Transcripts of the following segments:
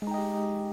Música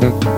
thank you